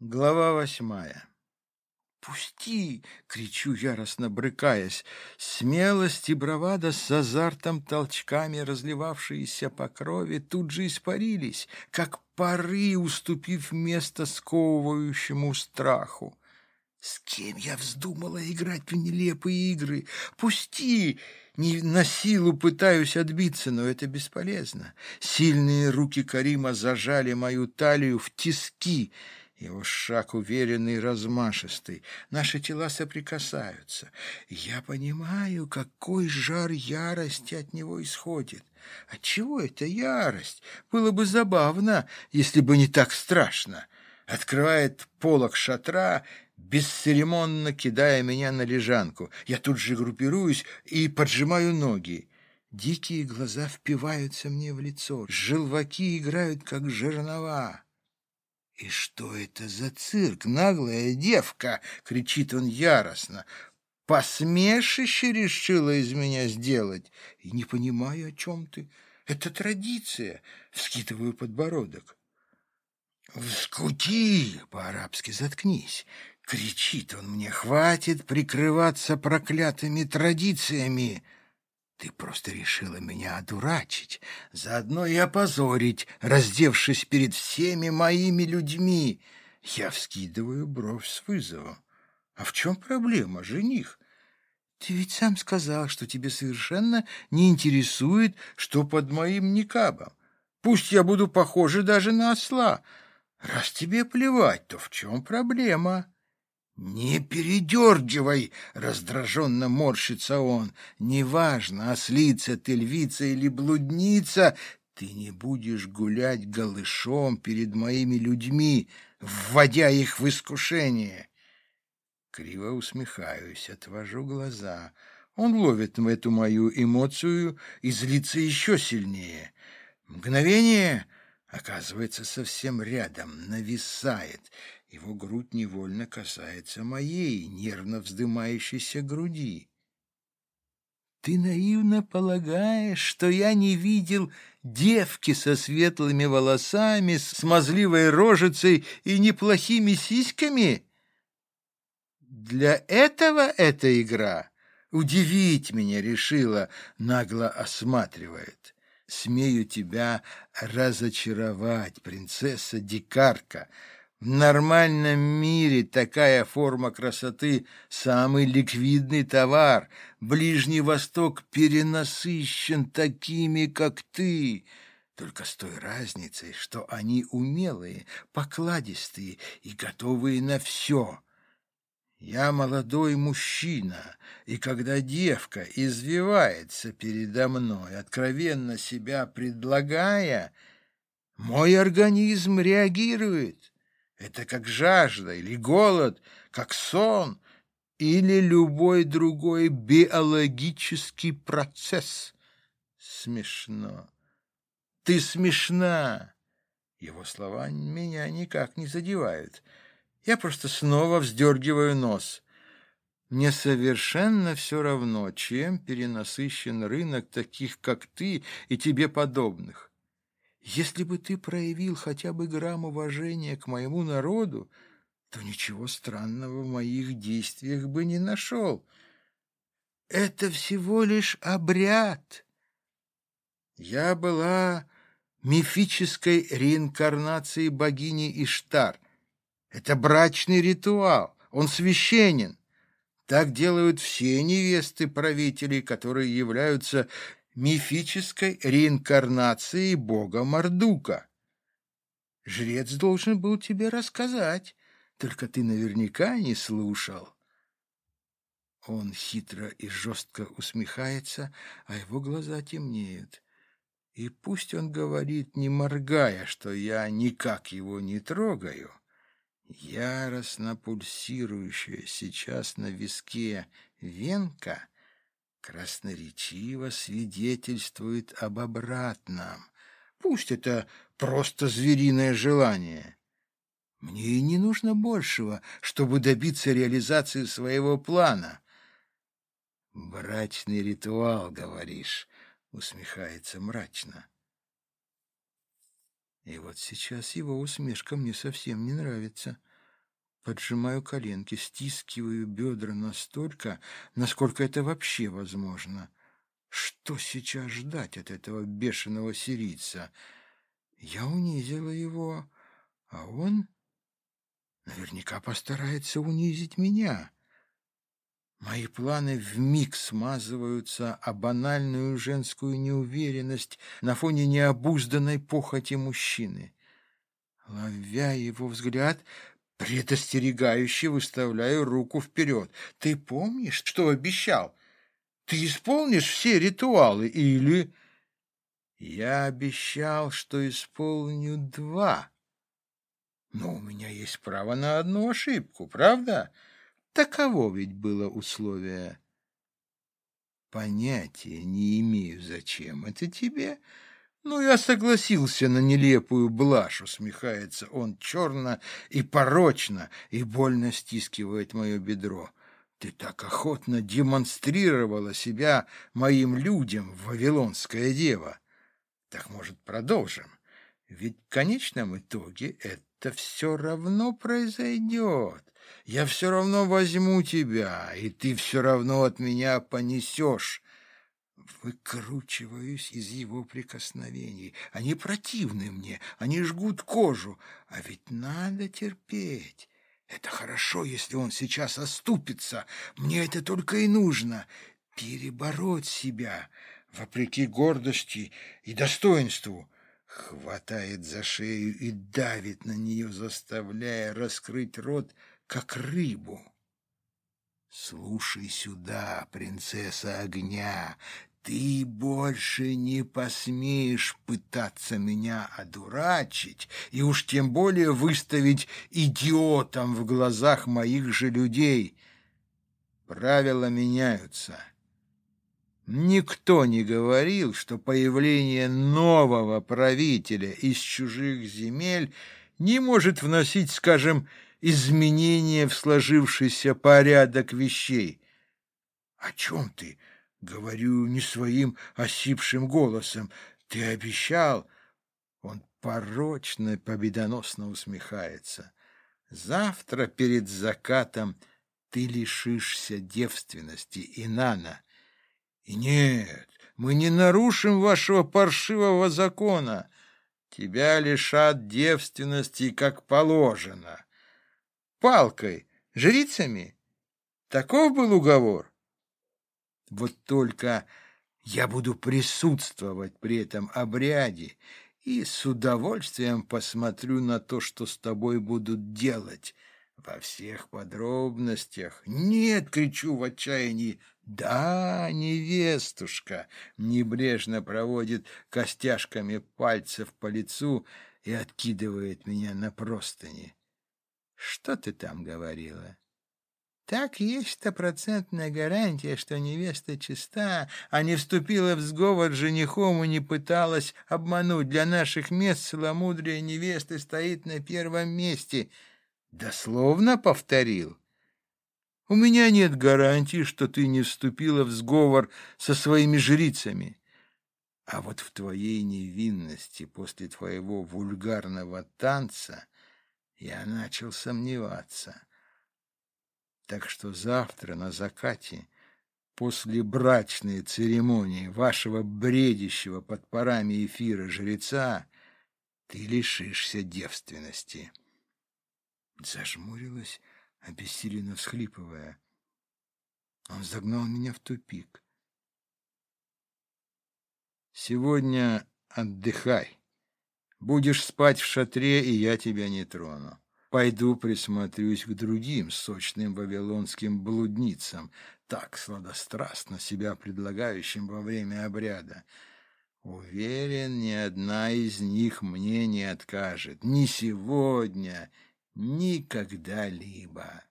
Глава восьмая. «Пусти!» — кричу, яростно брыкаясь. Смелость и бравада с азартом толчками, разливавшиеся по крови, тут же испарились, как пары, уступив место сковывающему страху. С кем я вздумала играть в нелепые игры? Пусти! Не на силу пытаюсь отбиться, но это бесполезно. Сильные руки Карима зажали мою талию в тиски — его шаг уверенный размашистый. Наши тела соприкасаются. Я понимаю, какой жар ярости от него исходит. Отчего это ярость? Было бы забавно, если бы не так страшно. Открывает полок шатра, бесцеремонно кидая меня на лежанку. Я тут же группируюсь и поджимаю ноги. Дикие глаза впиваются мне в лицо, желваки играют, как жернова. «И что это за цирк, наглая девка?» — кричит он яростно. «Посмешище решила из меня сделать? И не понимаю, о чем ты. Это традиция!» — вскидываю подбородок. «Вскути!» — по-арабски заткнись. Кричит он мне, хватит прикрываться проклятыми традициями. Ты просто решила меня одурачить, заодно и опозорить, раздевшись перед всеми моими людьми. Я вскидываю бровь с вызовом. А в чем проблема, жених? Ты ведь сам сказал, что тебе совершенно не интересует, что под моим никабом. Пусть я буду похожа даже на осла. Раз тебе плевать, то в чем проблема?» «Не передергивай!» — раздраженно морщится он. «Неважно, ослица ты, львица или блудница, ты не будешь гулять голышом перед моими людьми, вводя их в искушение!» Криво усмехаюсь, отвожу глаза. Он ловит эту мою эмоцию и злится еще сильнее. Мгновение оказывается совсем рядом, нависает — его грудь невольно касается моей, нервно вздымающейся груди. Ты наивно полагаешь, что я не видел девки со светлыми волосами, смазливой рожицей и неплохими сиськами? Для этого эта игра удивить меня решила, нагло осматривает. Смею тебя разочаровать, принцесса-дикарка, в нормальном мире такая форма красоты – самый ликвидный товар. Ближний Восток перенасыщен такими, как ты. Только с той разницей, что они умелые, покладистые и готовые на все. Я молодой мужчина, и когда девка извивается передо мной, откровенно себя предлагая, мой организм реагирует. Это как жажда или голод, как сон или любой другой биологический процесс. Смешно. Ты смешна. Его слова меня никак не задевают. Я просто снова вздергиваю нос. Мне совершенно все равно, чем перенасыщен рынок таких, как ты и тебе подобных. Если бы ты проявил хотя бы грамм уважения к моему народу, то ничего странного в моих действиях бы не нашел. Это всего лишь обряд. Я была мифической реинкарнацией богини Иштар. Это брачный ритуал, он священен. Так делают все невесты правителей, которые являются мифической реинкарнации бога Мардука. Жрец должен был тебе рассказать, только ты наверняка не слушал. Он хитро и жестко усмехается, а его глаза темнеют. И пусть он говорит, не моргая, что я никак его не трогаю, яростно пульсирующая сейчас на виске венка — красноречиво свидетельствует об обратном. Пусть это просто звериное желание. Мне и не нужно большего, чтобы добиться реализации своего плана. «Брачный ритуал, говоришь», — усмехается мрачно. И вот сейчас его усмешка мне совсем не нравится. Поджимаю коленки, стискиваю бедра настолько, насколько это вообще возможно. Что сейчас ждать от этого бешеного сирийца? Я унизила его, а он наверняка постарается унизить меня. Мои планы вмиг смазываются о банальную женскую неуверенность на фоне необузданной похоти мужчины. Ловя его взгляд, предостерегающе выставляю руку вперед. «Ты помнишь, что обещал? Ты исполнишь все ритуалы или...» «Я обещал, что исполню два. Но у меня есть право на одну ошибку, правда?» Таково ведь было условие. Понятия не имею, зачем это тебе. Ну, я согласился на нелепую блажь, усмехается он черно и порочно, и больно стискивает мое бедро. Ты так охотно демонстрировала себя моим людям, Вавилонская дева. Так, может, продолжим? Ведь в конечном итоге это все равно произойдет. Я все равно возьму тебя, и ты все равно от меня понесешь. Выкручиваюсь из его прикосновений. Они противны мне, они жгут кожу. А ведь надо терпеть. Это хорошо, если он сейчас оступится. Мне это только и нужно. Перебороть себя, вопреки гордости и достоинству. Хватает за шею и давит на нее, заставляя раскрыть рот, как рыбу. Слушай сюда, принцесса огня, ты больше не посмеешь пытаться меня одурачить и уж тем более выставить идиотом в глазах моих же людей. Правила меняются. Никто не говорил, что появление нового правителя из чужих земель не может вносить, скажем, изменения в сложившийся порядок вещей. — О чем ты? — говорю не своим осипшим голосом. — Ты обещал? Он порочно, победоносно усмехается. — Завтра перед закатом ты лишишься девственности, Инана. И нет, мы не нарушим вашего паршивого закона. Тебя лишат девственности, как положено палкой, жрицами. Таков был уговор. Вот только я буду присутствовать при этом обряде и с удовольствием посмотрю на то, что с тобой будут делать во всех подробностях. Нет, кричу в отчаянии. Да, невестушка небрежно проводит костяшками пальцев по лицу и откидывает меня на простыни. Что ты там говорила? Так есть стопроцентная гарантия, что невеста чиста, а не вступила в сговор с женихом и не пыталась обмануть. Для наших мест целомудрие невесты стоит на первом месте. Дословно повторил. У меня нет гарантии, что ты не вступила в сговор со своими жрицами. А вот в твоей невинности после твоего вульгарного танца я начал сомневаться. Так что завтра на закате, после брачной церемонии вашего бредящего под парами эфира жреца, ты лишишься девственности. Зажмурилась, обессиленно всхлипывая. Он загнал меня в тупик. Сегодня отдыхай. Будешь спать в шатре, и я тебя не трону. Пойду присмотрюсь к другим сочным вавилонским блудницам, так сладострастно себя предлагающим во время обряда. Уверен, ни одна из них мне не откажет. Ни сегодня, ни когда-либо.